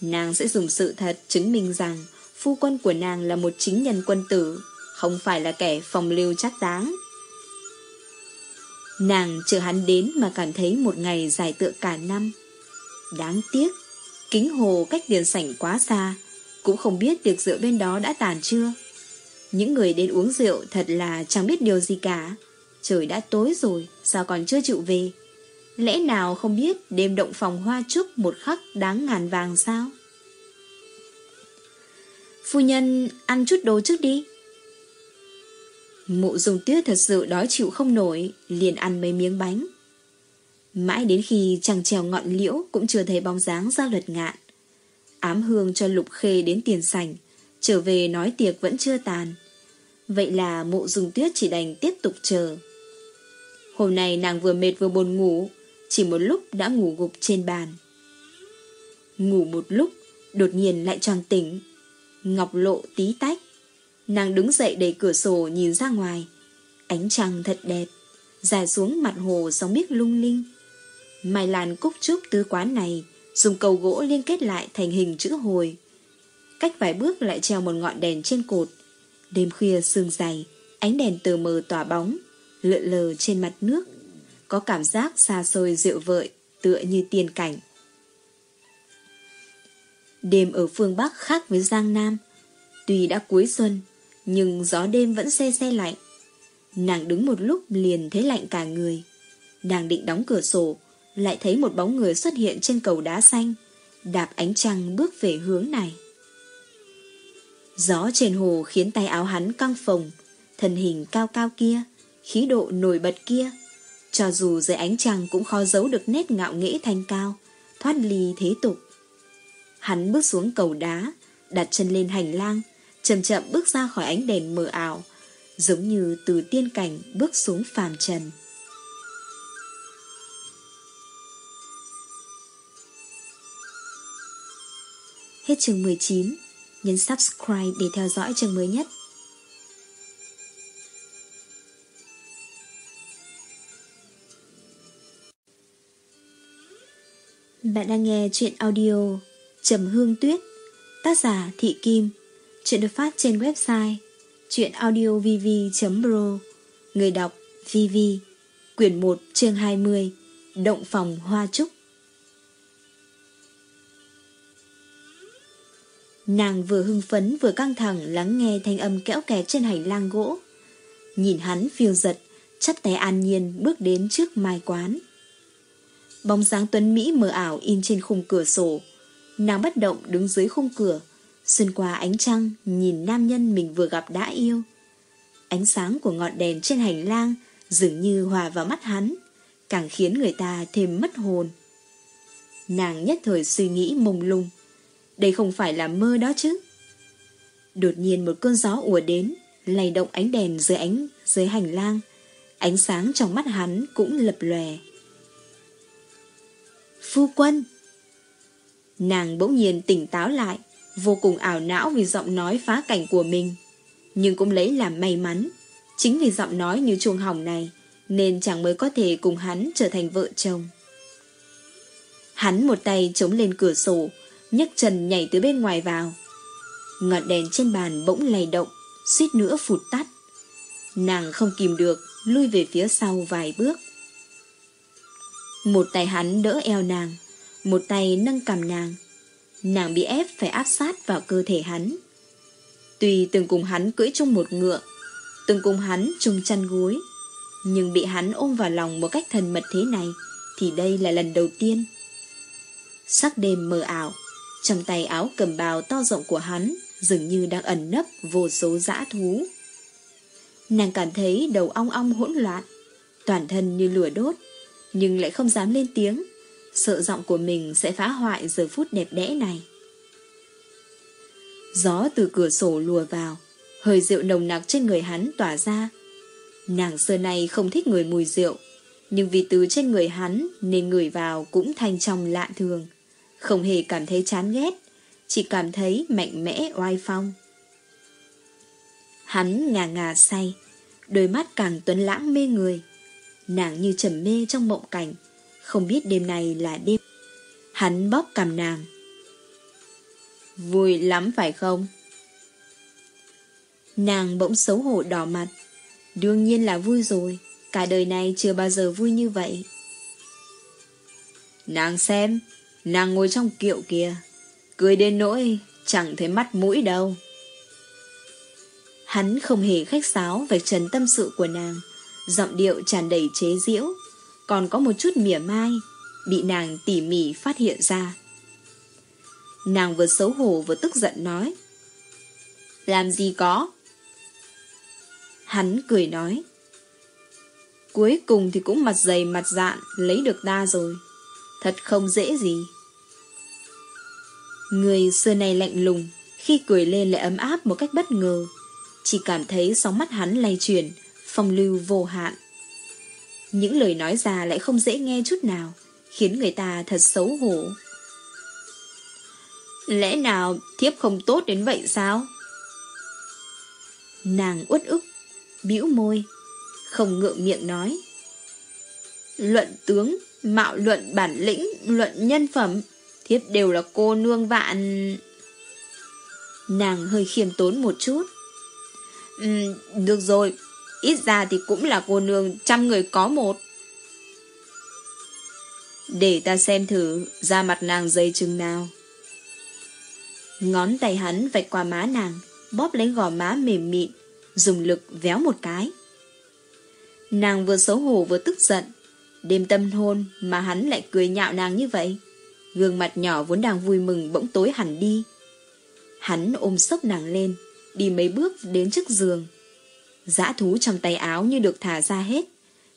Nàng sẽ dùng sự thật chứng minh rằng phu quân của nàng là một chính nhân quân tử, không phải là kẻ phòng lưu chắc đáng. Nàng chờ hắn đến mà cảm thấy một ngày dài tựa cả năm. Đáng tiếc, kính hồ cách tiền sảnh quá xa, cũng không biết tiệc rượu bên đó đã tàn chưa. Những người đến uống rượu thật là chẳng biết điều gì cả. Trời đã tối rồi, sao còn chưa chịu về? Lẽ nào không biết đêm động phòng hoa trúc một khắc đáng ngàn vàng sao? Phu nhân ăn chút đồ trước đi. Mụ dùng tuyết thật sự đói chịu không nổi, liền ăn mấy miếng bánh. Mãi đến khi chẳng trèo ngọn liễu cũng chưa thấy bóng dáng ra luật ngạn. Ám hương cho lục khê đến tiền sảnh, trở về nói tiệc vẫn chưa tàn. Vậy là mụ dùng tuyết chỉ đành tiếp tục chờ. Hôm nay nàng vừa mệt vừa buồn ngủ, chỉ một lúc đã ngủ gục trên bàn. Ngủ một lúc, đột nhiên lại tròn tỉnh. Ngọc lộ tí tách. Nàng đứng dậy đẩy cửa sổ nhìn ra ngoài. Ánh trăng thật đẹp, dài xuống mặt hồ sóng biếc lung linh. Mai làn cúc trúc tứ quán này dùng cầu gỗ liên kết lại thành hình chữ hồi. Cách vài bước lại treo một ngọn đèn trên cột. Đêm khuya sương dày, ánh đèn tờ mờ tỏa bóng, lượn lờ trên mặt nước. Có cảm giác xa xôi dịu vợi, tựa như tiên cảnh. Đêm ở phương Bắc khác với Giang Nam. Tuy đã cuối xuân, nhưng gió đêm vẫn xe xe lạnh. Nàng đứng một lúc liền thấy lạnh cả người. Nàng định đóng cửa sổ, lại thấy một bóng người xuất hiện trên cầu đá xanh, đạp ánh trăng bước về hướng này. Gió trên hồ khiến tay áo hắn căng phồng, thân hình cao cao kia, khí độ nổi bật kia. Cho dù dưới ánh trăng cũng khó giấu được nét ngạo nghễ thanh cao, thoát ly thế tục. Hắn bước xuống cầu đá, đặt chân lên hành lang, chậm chậm bước ra khỏi ánh đèn mờ ảo, giống như từ tiên cảnh bước xuống phàm trần. Hết chương 19, nhấn subscribe để theo dõi chương mới nhất. Bạn đang nghe chuyện audio Trầm Hương Tuyết Tác giả Thị Kim Chuyện được phát trên website Chuyện audiovv.pro Người đọc VV Quyển 1 chương 20 Động phòng Hoa Trúc Nàng vừa hưng phấn vừa căng thẳng lắng nghe thanh âm kẽo kẹt trên hành lang gỗ. Nhìn hắn phiêu giật, chắp tay an nhiên bước đến trước mai quán. Bóng dáng tuấn Mỹ mờ ảo in trên khung cửa sổ. Nàng bất động đứng dưới khung cửa, xuyên qua ánh trăng nhìn nam nhân mình vừa gặp đã yêu. Ánh sáng của ngọn đèn trên hành lang dường như hòa vào mắt hắn, càng khiến người ta thêm mất hồn. Nàng nhất thời suy nghĩ mông lung. Đây không phải là mơ đó chứ. Đột nhiên một cơn gió ùa đến, lay động ánh đèn dưới ánh dưới hành lang. Ánh sáng trong mắt hắn cũng lập lòe. Phu quân! Nàng bỗng nhiên tỉnh táo lại, vô cùng ảo não vì giọng nói phá cảnh của mình. Nhưng cũng lấy làm may mắn. Chính vì giọng nói như chuông hỏng này, nên chàng mới có thể cùng hắn trở thành vợ chồng. Hắn một tay chống lên cửa sổ, nhấc chân nhảy từ bên ngoài vào. Ngọn đèn trên bàn bỗng lay động, suýt nữa phụt tắt. Nàng không kìm được, lui về phía sau vài bước. Một tay hắn đỡ eo nàng, một tay nâng cầm nàng. Nàng bị ép phải áp sát vào cơ thể hắn. Tuy từng cùng hắn cưỡi chung một ngựa, từng cùng hắn chung chăn gối, nhưng bị hắn ôm vào lòng một cách thân mật thế này, thì đây là lần đầu tiên. Sắc đêm mờ ảo, trong tay áo cầm bào to rộng của hắn dường như đang ẩn nấp vô số dã thú. Nàng cảm thấy đầu ong ong hỗn loạn, toàn thân như lửa đốt, nhưng lại không dám lên tiếng, sợ giọng của mình sẽ phá hoại giờ phút đẹp đẽ này. Gió từ cửa sổ lùa vào, hơi rượu nồng nặc trên người hắn tỏa ra. Nàng xưa nay không thích người mùi rượu, nhưng vì từ trên người hắn nên người vào cũng thanh trong lạ thường, không hề cảm thấy chán ghét, chỉ cảm thấy mạnh mẽ oai phong. Hắn ngà ngà say, đôi mắt càng tuấn lãng mê người. Nàng như trầm mê trong mộng cảnh không biết đêm này là đêm. Hắn bóp cầm nàng. Vui lắm phải không? Nàng bỗng xấu hổ đỏ mặt. Đương nhiên là vui rồi. Cả đời này chưa bao giờ vui như vậy. Nàng xem Nàng ngồi trong kiệu kìa. Cười đến nỗi Chẳng thấy mắt mũi đâu. Hắn không hề khách sáo về trần tâm sự của nàng. Giọng điệu tràn đầy chế giễu, còn có một chút mỉa mai, bị nàng tỉ mỉ phát hiện ra. Nàng vừa xấu hổ vừa tức giận nói. Làm gì có? Hắn cười nói. Cuối cùng thì cũng mặt dày mặt dạn lấy được ta rồi. Thật không dễ gì. Người xưa này lạnh lùng, khi cười lên lại ấm áp một cách bất ngờ. Chỉ cảm thấy sóng mắt hắn lay chuyển, phong lưu vô hạn. Những lời nói ra lại không dễ nghe chút nào, khiến người ta thật xấu hổ. Lẽ nào thiếp không tốt đến vậy sao? Nàng uất ức, bĩu môi, không ngượng miệng nói. Luận tướng, mạo luận bản lĩnh, luận nhân phẩm, thiếp đều là cô nương vạn... Nàng hơi khiêm tốn một chút. Ừ, được rồi, Ít ra thì cũng là cô nương trăm người có một. Để ta xem thử da mặt nàng dây chừng nào. Ngón tay hắn vạch qua má nàng, bóp lấy gò má mềm mịn, dùng lực véo một cái. Nàng vừa xấu hổ vừa tức giận, đêm tâm hôn mà hắn lại cười nhạo nàng như vậy. Gương mặt nhỏ vốn đang vui mừng bỗng tối hẳn đi. Hắn ôm sốc nàng lên, đi mấy bước đến trước giường. Dã thú trong tay áo như được thả ra hết.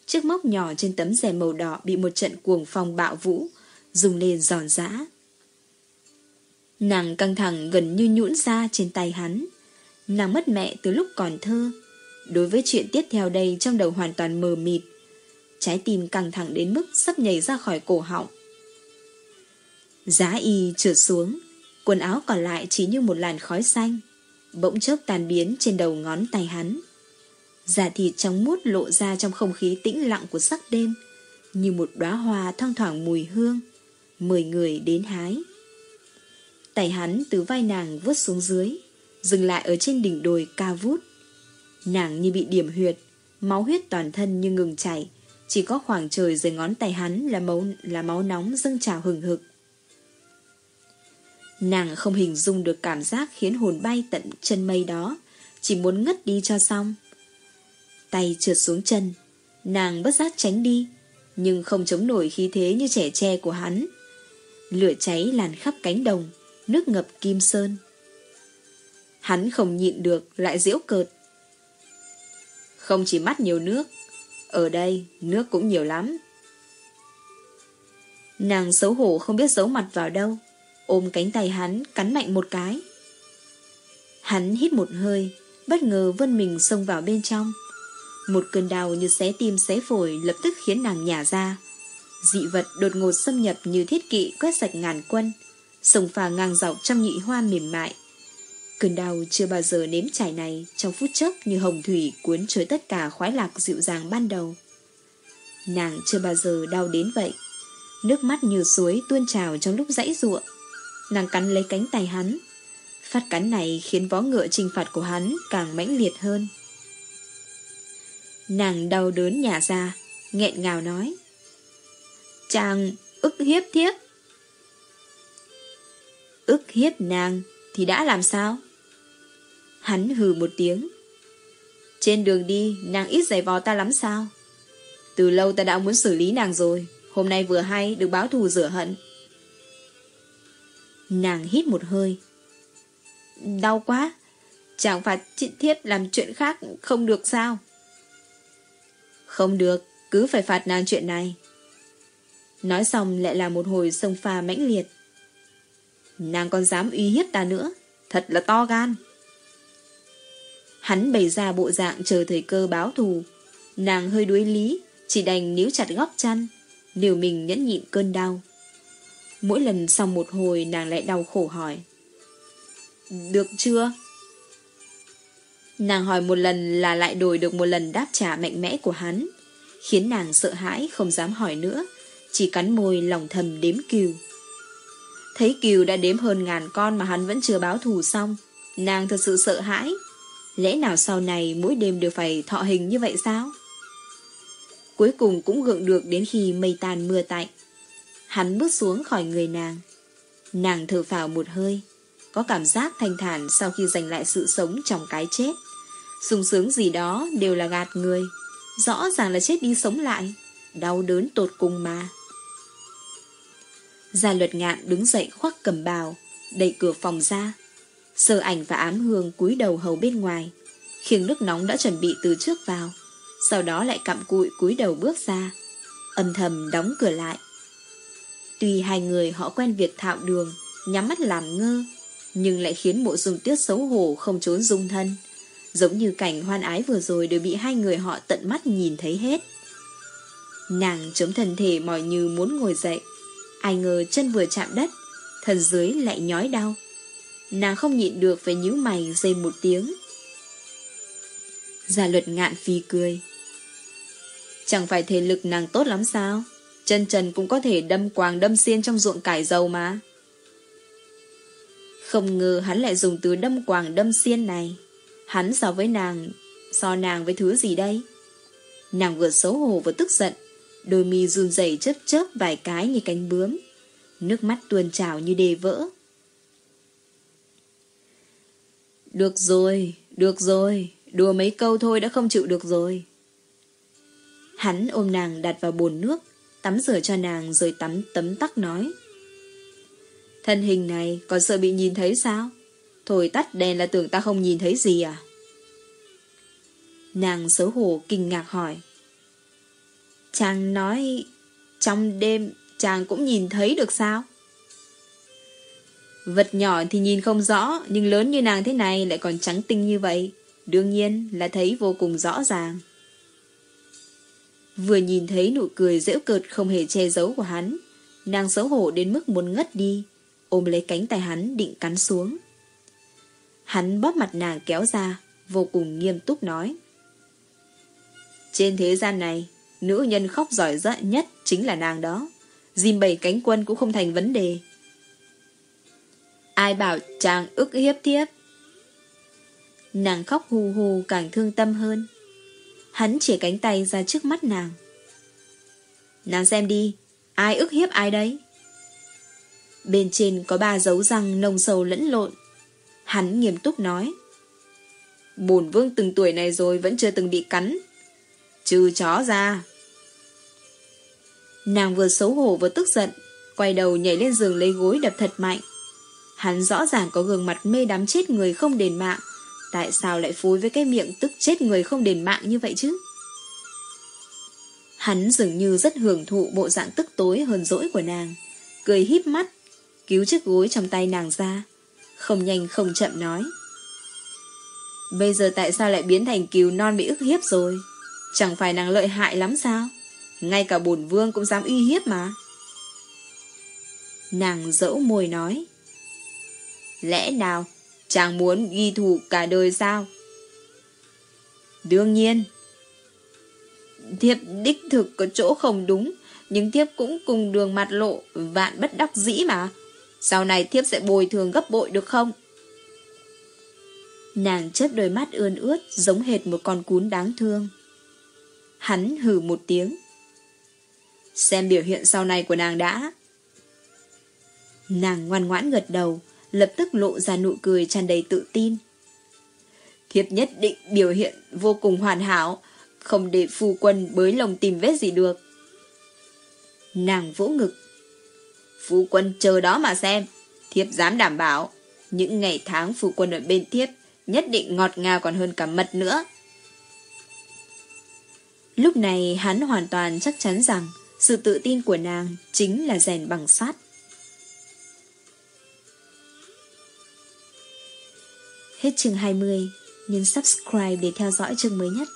Chiếc móc nhỏ trên tấm rèm màu đỏ bị một trận cuồng phong bạo vũ, dùng lên giòn giã. Nàng căng thẳng gần như nhũn ra trên tay hắn. Nàng mất mẹ từ lúc còn thơ. Đối với chuyện tiếp theo đây trong đầu hoàn toàn mờ mịt. Trái tim căng thẳng đến mức sắp nhảy ra khỏi cổ họng. Giá y trượt xuống, quần áo còn lại chỉ như một làn khói xanh, bỗng chốc tàn biến trên đầu ngón tay hắn. Giả thịt trắng mút lộ ra trong không khí tĩnh lặng của sắc đêm, như một đóa hoa thoang thoảng mùi hương, mời người đến hái. Tay hắn từ vai nàng vuốt xuống dưới, dừng lại ở trên đỉnh đồi cao vút. Nàng như bị điểm huyệt, máu huyết toàn thân như ngừng chảy, chỉ có khoảng trời dưới ngón tay hắn là máu, là máu nóng dâng trào hừng hực. Nàng không hình dung được cảm giác khiến hồn bay tận chân mây đó, chỉ muốn ngất đi cho xong. Tay trượt xuống chân, nàng bất giác tránh đi, nhưng không chống nổi khí thế như trẻ tre của hắn. Lửa cháy làn khắp cánh đồng, nước ngập kim sơn. Hắn không nhịn được, lại diễu cợt. Không chỉ mắt nhiều nước, ở đây nước cũng nhiều lắm. Nàng xấu hổ không biết giấu mặt vào đâu, ôm cánh tay hắn, cắn mạnh một cái. Hắn hít một hơi, bất ngờ vươn mình xông vào bên trong. Một cơn đau như xé tim xé phổi lập tức khiến nàng nhả ra. Dị vật đột ngột xâm nhập như thiết kỵ quét sạch ngàn quân, sông phà ngang dọc trong nhị hoa mềm mại. Cơn đau chưa bao giờ nếm trải này trong phút chốc như hồng thủy cuốn trôi tất cả khoái lạc dịu dàng ban đầu. Nàng chưa bao giờ đau đến vậy. Nước mắt như suối tuôn trào trong lúc dãy ruộng. Nàng cắn lấy cánh tay hắn. Phát cắn này khiến vó ngựa trinh phạt của hắn càng mãnh liệt hơn. Nàng đau đớn nhả ra, nghẹn ngào nói. Chàng ức hiếp thiếp. Ức hiếp nàng thì đã làm sao? Hắn hừ một tiếng. Trên đường đi, nàng ít giày vò ta lắm sao? Từ lâu ta đã muốn xử lý nàng rồi, hôm nay vừa hay được báo thù rửa hận. Nàng hít một hơi. Đau quá, chẳng phải chị Thiết làm chuyện khác không được sao? Không được, cứ phải phạt nàng chuyện này. Nói xong lại là một hồi sông pha mãnh liệt. Nàng còn dám uy hiếp ta nữa, thật là to gan. Hắn bày ra bộ dạng chờ thời cơ báo thù. Nàng hơi đuối lý, chỉ đành níu chặt góc chăn, liều mình nhẫn nhịn cơn đau. Mỗi lần xong một hồi nàng lại đau khổ hỏi. Được chưa? Nàng hỏi một lần là lại đổi được một lần đáp trả mạnh mẽ của hắn, khiến nàng sợ hãi không dám hỏi nữa, chỉ cắn môi lòng thầm đếm kiều. Thấy kiều đã đếm hơn ngàn con mà hắn vẫn chưa báo thù xong, nàng thật sự sợ hãi. Lẽ nào sau này mỗi đêm đều phải thọ hình như vậy sao? Cuối cùng cũng gượng được đến khi mây tàn mưa tạnh. Hắn bước xuống khỏi người nàng. Nàng thở phào một hơi, có cảm giác thanh thản sau khi giành lại sự sống trong cái chết sung sướng gì đó đều là gạt người. Rõ ràng là chết đi sống lại. Đau đớn tột cùng mà. Gia luật ngạn đứng dậy khoác cầm bào, đẩy cửa phòng ra. Sơ ảnh và ám hương cúi đầu hầu bên ngoài. Khiêng nước nóng đã chuẩn bị từ trước vào. Sau đó lại cặm cụi cúi đầu bước ra. Âm thầm đóng cửa lại. Tuy hai người họ quen việc thạo đường, nhắm mắt làm ngơ, nhưng lại khiến bộ dung tuyết xấu hổ không trốn dung thân. Giống như cảnh hoan ái vừa rồi đều bị hai người họ tận mắt nhìn thấy hết. Nàng chống thân thể mỏi như muốn ngồi dậy. Ai ngờ chân vừa chạm đất, thân dưới lại nhói đau. Nàng không nhịn được phải nhíu mày dây một tiếng. Gia luật ngạn phi cười. Chẳng phải thể lực nàng tốt lắm sao? Chân trần cũng có thể đâm quàng đâm xiên trong ruộng cải dầu mà. Không ngờ hắn lại dùng từ đâm quàng đâm xiên này. Hắn so với nàng, so nàng với thứ gì đây? Nàng vừa xấu hổ vừa tức giận, đôi mi run rẩy chớp chớp vài cái như cánh bướm. Nước mắt tuôn trào như đề vỡ. Được rồi, được rồi, đùa mấy câu thôi đã không chịu được rồi. Hắn ôm nàng đặt vào bồn nước, tắm rửa cho nàng rồi tắm tấm tắc nói. Thân hình này còn sợ bị nhìn thấy sao? Thôi tắt đèn là tưởng ta không nhìn thấy gì à? Nàng xấu hổ kinh ngạc hỏi. Chàng nói trong đêm chàng cũng nhìn thấy được sao? Vật nhỏ thì nhìn không rõ, nhưng lớn như nàng thế này lại còn trắng tinh như vậy. Đương nhiên là thấy vô cùng rõ ràng. Vừa nhìn thấy nụ cười dễ cợt không hề che giấu của hắn, nàng xấu hổ đến mức muốn ngất đi, ôm lấy cánh tay hắn định cắn xuống. Hắn bóp mặt nàng kéo ra, vô cùng nghiêm túc nói. Trên thế gian này, nữ nhân khóc giỏi giận nhất chính là nàng đó. Dìm bảy cánh quân cũng không thành vấn đề. Ai bảo chàng ức hiếp thiếp Nàng khóc hù hù càng thương tâm hơn. Hắn chỉ cánh tay ra trước mắt nàng. Nàng xem đi, ai ức hiếp ai đấy? Bên trên có ba dấu răng nông sầu lẫn lộn. Hắn nghiêm túc nói. Bổn vương từng tuổi này rồi vẫn chưa từng bị cắn. Trừ chó ra. Nàng vừa xấu hổ vừa tức giận, quay đầu nhảy lên giường lấy gối đập thật mạnh. Hắn rõ ràng có gương mặt mê đắm chết người không đền mạng, tại sao lại phối với cái miệng tức chết người không đền mạng như vậy chứ? Hắn dường như rất hưởng thụ bộ dạng tức tối hờn dỗi của nàng, cười híp mắt, cứu chiếc gối trong tay nàng ra, không nhanh không chậm nói. Bây giờ tại sao lại biến thành cừu non bị ức hiếp rồi? Chẳng phải nàng lợi hại lắm sao? Ngay cả bổn vương cũng dám uy hiếp mà. Nàng dẫu môi nói. Lẽ nào chàng muốn ghi thủ cả đời sao? Đương nhiên. Thiếp đích thực có chỗ không đúng, nhưng thiếp cũng cùng đường mặt lộ, vạn bất đắc dĩ mà. Sau này thiếp sẽ bồi thường gấp bội được không? Nàng chớp đôi mắt ươn ướt giống hệt một con cún đáng thương. Hắn hừ một tiếng. Xem biểu hiện sau này của nàng đã. Nàng ngoan ngoãn gật đầu, lập tức lộ ra nụ cười tràn đầy tự tin. Thiếp nhất định biểu hiện vô cùng hoàn hảo, không để phu quân bới lồng tìm vết gì được. Nàng vỗ ngực. Phu quân chờ đó mà xem, thiếp dám đảm bảo, những ngày tháng phu quân ở bên thiếp nhất định ngọt ngào còn hơn cả mật nữa. Lúc này hắn hoàn toàn chắc chắn rằng sự tự tin của nàng chính là rèn bằng sắt. Hết chương 20, nhấn subscribe để theo dõi chương mới nhất.